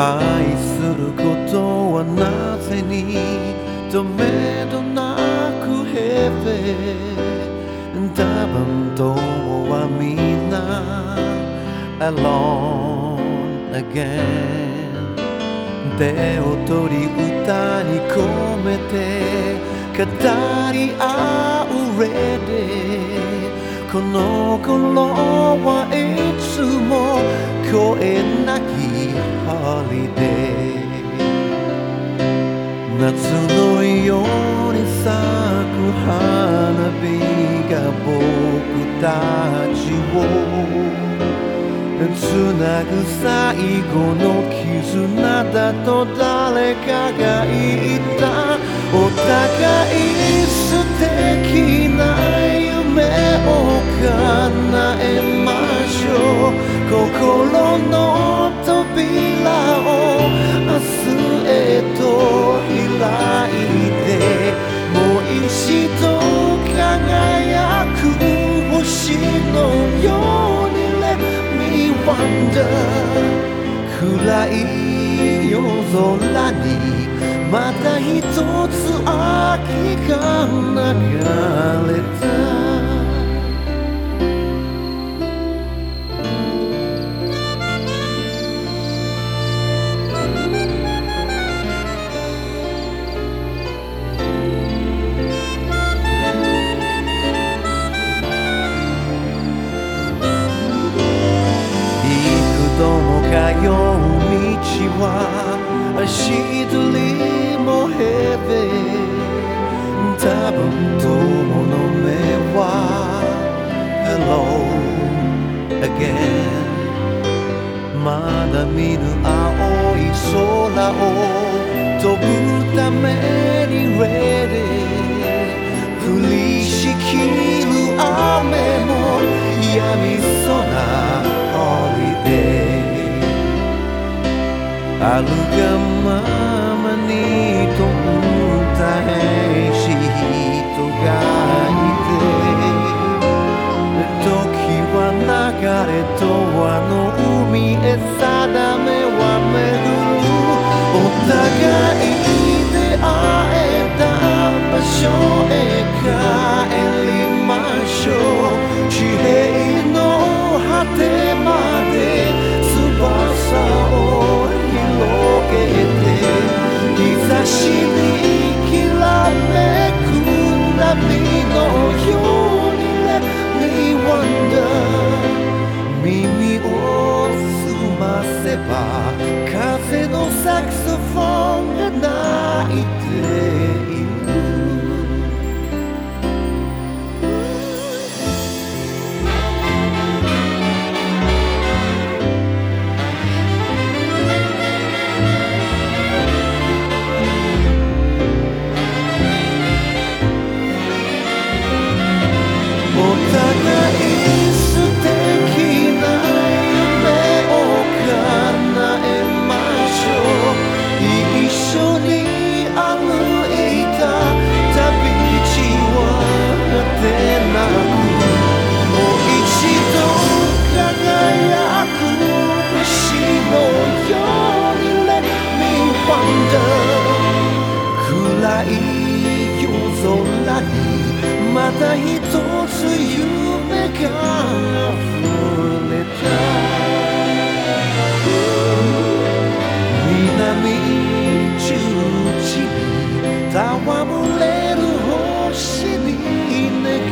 愛することはなぜにとめどなくヘベ多分友はみんな Alone again 手を取り歌に込めて語り合う上でこの頃はいつも声なきホリデー夏のように咲く花火が僕たちをつなぐ最後の絆だと誰かが言ったお互い素敵な夢を叶えましょう。心の wonder 暗い夜空にまた一つ秋が流れは足取りもヘあるがままにと歌えし人がいて時は流れとあの海へ定めは巡る。お互い出会えた場所へ。きらめく波のように耳を澄ませば風のサクソフォンが泣いて。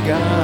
God.